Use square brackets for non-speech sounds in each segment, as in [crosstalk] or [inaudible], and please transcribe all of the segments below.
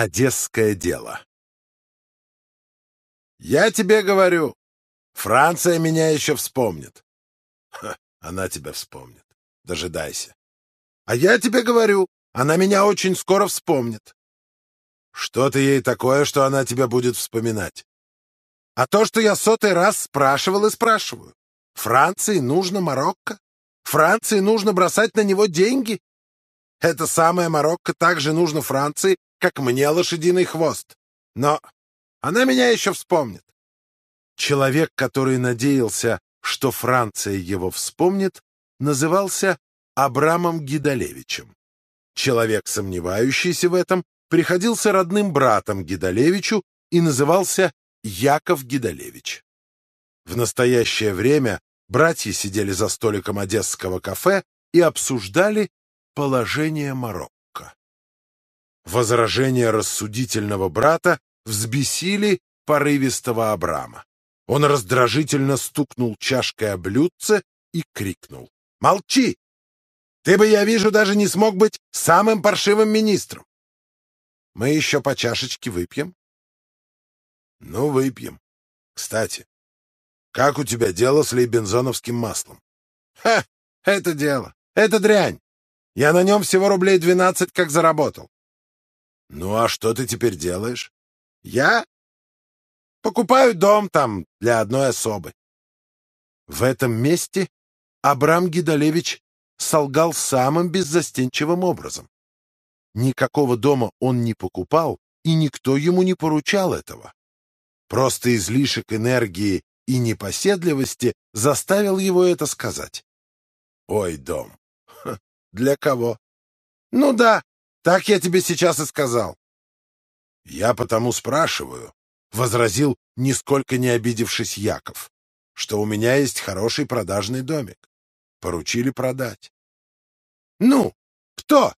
Одесское дело «Я тебе говорю, Франция меня еще вспомнит». Ха, она тебя вспомнит. Дожидайся. «А я тебе говорю, она меня очень скоро вспомнит». «Что ты ей такое, что она тебя будет вспоминать?» «А то, что я сотый раз спрашивал и спрашиваю. Франции нужно Марокко? Франции нужно бросать на него деньги? Это самое Марокко также нужно Франции, как мне лошадиный хвост. Но она меня еще вспомнит. Человек, который надеялся, что Франция его вспомнит, назывался Абрамом Гидалевичем. Человек, сомневающийся в этом, приходился родным братом Гидалевичу и назывался Яков Гидалевич. В настоящее время братья сидели за столиком одесского кафе и обсуждали положение Марокко. Возражения рассудительного брата взбесили порывистого Абрама. Он раздражительно стукнул чашкой о блюдце и крикнул. «Молчи! Ты бы, я вижу, даже не смог быть самым паршивым министром. Мы еще по чашечке выпьем?» «Ну, выпьем. Кстати, как у тебя дело с лейбензоновским маслом?» «Ха! Это дело! Это дрянь! Я на нем всего рублей двенадцать как заработал». «Ну, а что ты теперь делаешь?» Я покупаю дом там для одной особы. В этом месте Абрам Гидалевич солгал самым беззастенчивым образом. Никакого дома он не покупал, и никто ему не поручал этого. Просто излишек энергии и непоседливости заставил его это сказать. «Ой, дом! Ха, [laughs] для кого?» «Ну да, так я тебе сейчас и сказал. «Я потому спрашиваю», — возразил, нисколько не обидевшись Яков, «что у меня есть хороший продажный домик. Поручили продать». «Ну, кто?»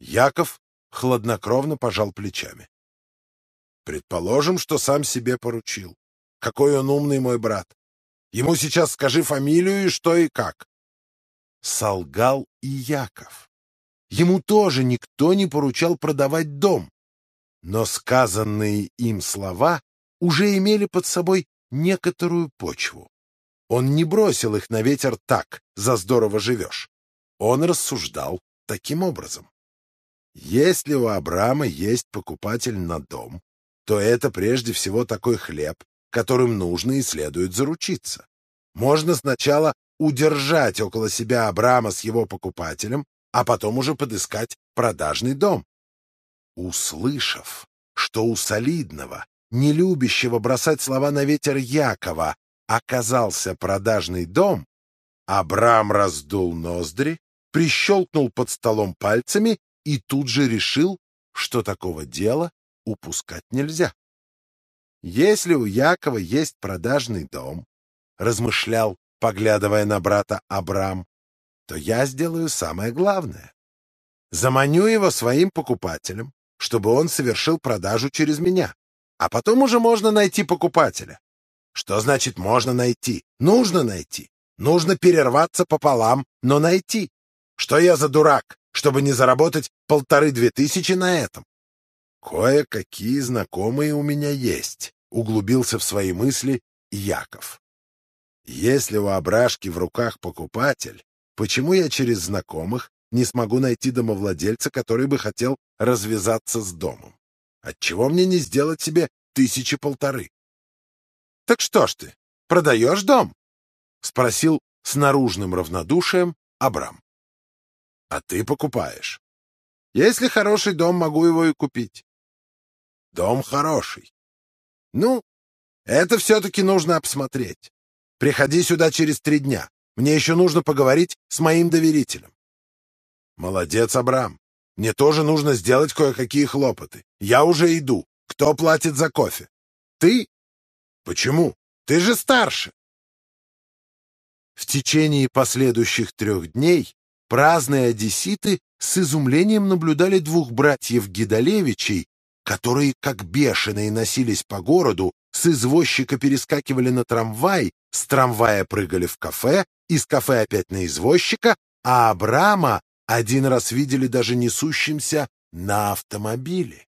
Яков хладнокровно пожал плечами. «Предположим, что сам себе поручил. Какой он умный мой брат. Ему сейчас скажи фамилию и что и как». Солгал и Яков. Ему тоже никто не поручал продавать дом. Но сказанные им слова уже имели под собой некоторую почву. Он не бросил их на ветер так, за здорово живешь. Он рассуждал таким образом. Если у Абрама есть покупатель на дом, то это прежде всего такой хлеб, которым нужно и следует заручиться. Можно сначала удержать около себя Абрама с его покупателем, а потом уже подыскать продажный дом. Услышав, что у солидного, не любящего бросать слова на ветер Якова, оказался продажный дом, Абрам раздул ноздри, прищелкнул под столом пальцами и тут же решил, что такого дела упускать нельзя. Если у Якова есть продажный дом, размышлял, поглядывая на брата Абрам, то я сделаю самое главное. Заманю его своим покупателем, чтобы он совершил продажу через меня. А потом уже можно найти покупателя. Что значит можно найти? Нужно найти. Нужно перерваться пополам, но найти. Что я за дурак, чтобы не заработать полторы-две тысячи на этом? Кое-какие знакомые у меня есть, углубился в свои мысли Яков. Если у Абрашки в руках покупатель, почему я через знакомых не смогу найти домовладельца, который бы хотел развязаться с домом. Отчего мне не сделать себе тысячи полторы? — Так что ж ты, продаешь дом? — спросил с наружным равнодушием Абрам. — А ты покупаешь. Если хороший дом, могу его и купить. — Дом хороший. — Ну, это все-таки нужно обсмотреть. Приходи сюда через три дня. Мне еще нужно поговорить с моим доверителем. Молодец, Абрам. Мне тоже нужно сделать кое-какие хлопоты. Я уже иду. Кто платит за кофе? Ты? Почему? Ты же старше. В течение последующих трех дней праздные одесситы с изумлением наблюдали двух братьев Гидалевичей, которые, как бешеные, носились по городу, с извозчика перескакивали на трамвай, с трамвая прыгали в кафе, из кафе опять на извозчика, а Абрама один раз видели даже несущимся на автомобиле.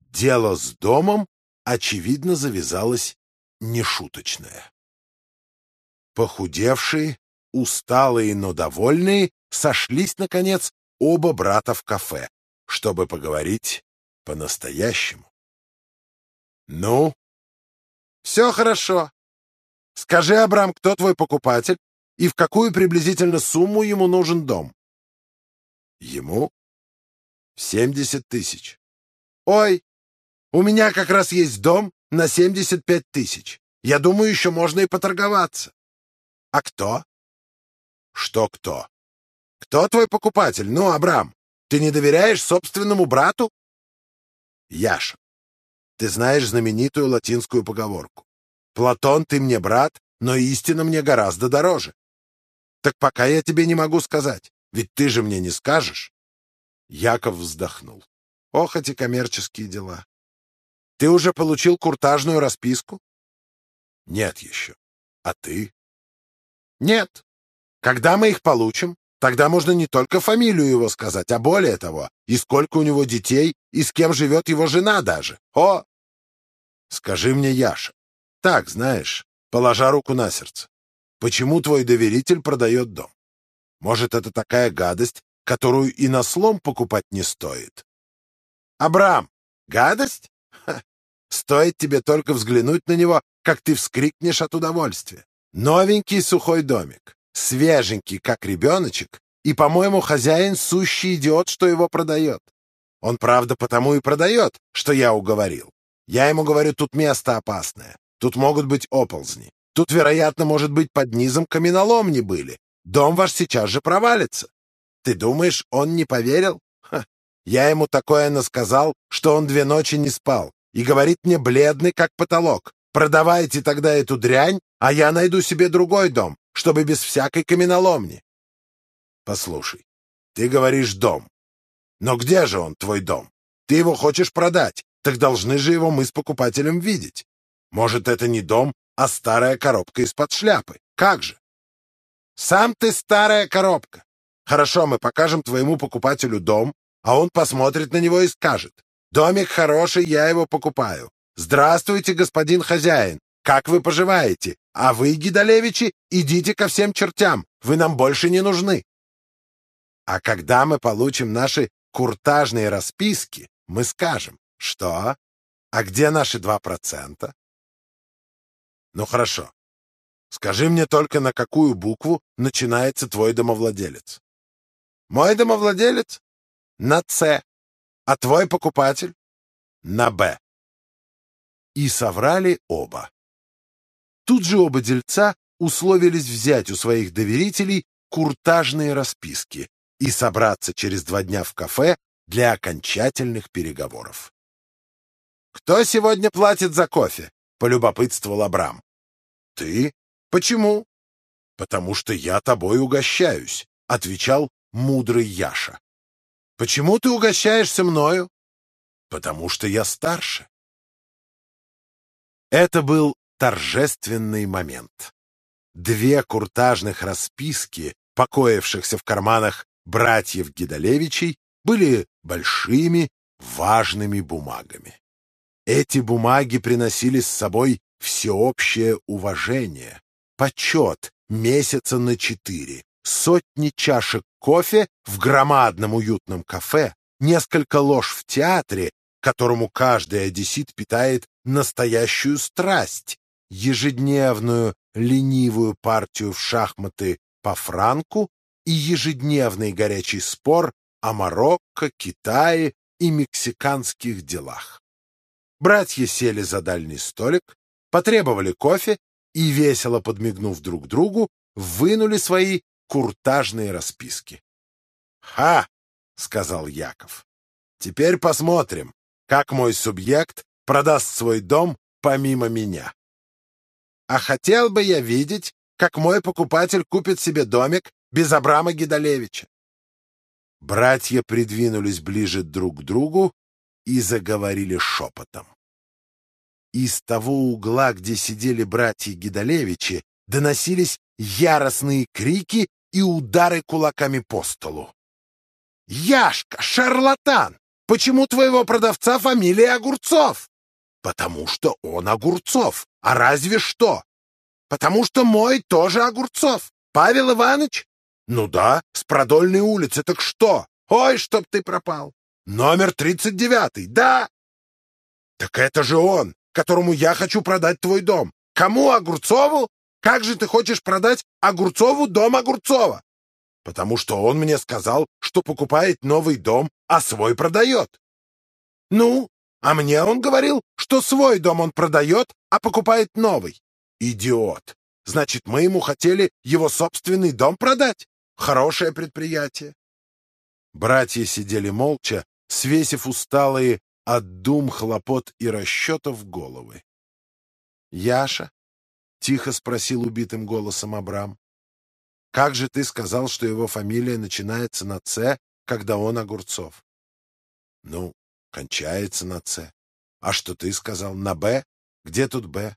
дело с домом, очевидно, завязалось нешуточное. Похудевшие, усталые, но довольные, сошлись, наконец, оба брата в кафе, чтобы поговорить по-настоящему. «Ну?» «Все хорошо. Скажи, Абрам, кто твой покупатель и в какую приблизительно сумму ему нужен дом?» «Ему? Семьдесят тысяч». «Ой, у меня как раз есть дом на семьдесят пять тысяч. Я думаю, еще можно и поторговаться». «А кто?» «Что кто?» «Кто твой покупатель? Ну, Абрам, ты не доверяешь собственному брату?» «Яша, ты знаешь знаменитую латинскую поговорку. Платон, ты мне брат, но истина мне гораздо дороже. Так пока я тебе не могу сказать, ведь ты же мне не скажешь». Яков вздохнул. «Ох, эти коммерческие дела! Ты уже получил куртажную расписку?» «Нет еще. А ты?» «Нет. Когда мы их получим, тогда можно не только фамилию его сказать, а более того, и сколько у него детей, и с кем живет его жена даже. О! Скажи мне, Яша, так, знаешь, положа руку на сердце, почему твой доверитель продает дом? Может, это такая гадость, которую и на слом покупать не стоит? Абрам, гадость? Ха. Стоит тебе только взглянуть на него, как ты вскрикнешь от удовольствия. Новенький сухой домик, свеженький, как ребеночек, и, по-моему, хозяин сущий идиот, что его продает. Он, правда, потому и продает, что я уговорил. Я ему говорю, тут место опасное, тут могут быть оползни, тут, вероятно, может быть, под низом каменоломни были. Дом ваш сейчас же провалится. Ты думаешь, он не поверил? Ха. Я ему такое насказал, что он две ночи не спал, и говорит мне бледный, как потолок. Продавайте тогда эту дрянь, а я найду себе другой дом, чтобы без всякой каменоломни. Послушай, ты говоришь дом. Но где же он, твой дом? Ты его хочешь продать, так должны же его мы с покупателем видеть. Может, это не дом, а старая коробка из-под шляпы. Как же? Сам ты старая коробка. Хорошо, мы покажем твоему покупателю дом, а он посмотрит на него и скажет. Домик хороший, я его покупаю. Здравствуйте, господин хозяин. Как вы поживаете? А вы, Гидалевичи, идите ко всем чертям. Вы нам больше не нужны. А когда мы получим наши куртажные расписки, мы скажем, что? А где наши два процента? Ну хорошо. Скажи мне только, на какую букву начинается твой домовладелец. Мой домовладелец? На «Ц». А твой покупатель? На «Б». И соврали оба. Тут же оба дельца условились взять у своих доверителей куртажные расписки и собраться через два дня в кафе для окончательных переговоров. «Кто сегодня платит за кофе?» — полюбопытствовал Абрам. «Ты? Почему?» «Потому что я тобой угощаюсь», — отвечал мудрый Яша. «Почему ты угощаешься мною?» «Потому что я старше». Это был торжественный момент. Две куртажных расписки, покоившихся в карманах братьев Гидалевичей, были большими, важными бумагами. Эти бумаги приносили с собой всеобщее уважение, почет месяца на четыре, сотни чашек кофе в громадном уютном кафе, несколько лож в театре, которому каждый одессит питает настоящую страсть, ежедневную ленивую партию в шахматы по франку и ежедневный горячий спор о Марокко, Китае и мексиканских делах. Братья сели за дальний столик, потребовали кофе и, весело подмигнув друг другу, вынули свои куртажные расписки. «Ха!» — сказал Яков. «Теперь посмотрим, как мой субъект продаст свой дом помимо меня. А хотел бы я видеть, как мой покупатель купит себе домик без Абрама Гидалевича. Братья придвинулись ближе друг к другу и заговорили шепотом. Из того угла, где сидели братья Гидалевичи, доносились яростные крики и удары кулаками по столу. «Яшка! Шарлатан! почему твоего продавца фамилия Огурцов? Потому что он Огурцов. А разве что? Потому что мой тоже Огурцов. Павел Иванович? Ну да, с Продольной улицы. Так что? Ой, чтоб ты пропал. Номер 39, да. Так это же он, которому я хочу продать твой дом. Кому Огурцову? Как же ты хочешь продать Огурцову дом Огурцова? Потому что он мне сказал, что покупает новый дом, а свой продает. Ну, а мне он говорил, что свой дом он продает, а покупает новый. Идиот. Значит, мы ему хотели его собственный дом продать? Хорошее предприятие. Братья сидели молча, свесив усталые от дум, хлопот и расчетов головы. «Яша?» — тихо спросил убитым голосом Абрам. «Как же ты сказал, что его фамилия начинается на «Ц», когда он Огурцов?» «Ну, кончается на «Ц». А что ты сказал? На «Б»? Где тут «Б»?»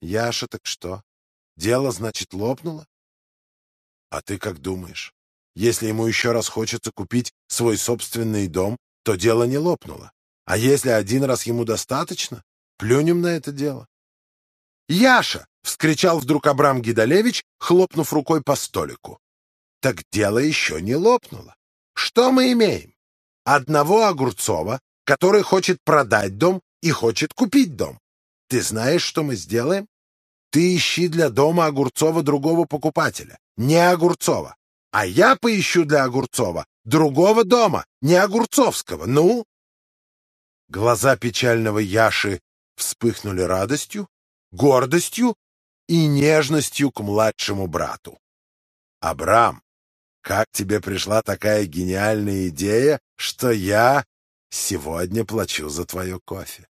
«Яша, так что? Дело, значит, лопнуло?» «А ты как думаешь? Если ему еще раз хочется купить свой собственный дом, то дело не лопнуло. А если один раз ему достаточно, плюнем на это дело. «Яша!» — вскричал вдруг Абрам Гидалевич, хлопнув рукой по столику. «Так дело еще не лопнуло. Что мы имеем? Одного Огурцова, который хочет продать дом и хочет купить дом. Ты знаешь, что мы сделаем? Ты ищи для дома Огурцова другого покупателя, не Огурцова. А я поищу для Огурцова другого дома, не Огурцовского. Ну?» Глаза печального Яши вспыхнули радостью, гордостью и нежностью к младшему брату. «Абрам, как тебе пришла такая гениальная идея, что я сегодня плачу за твое кофе?»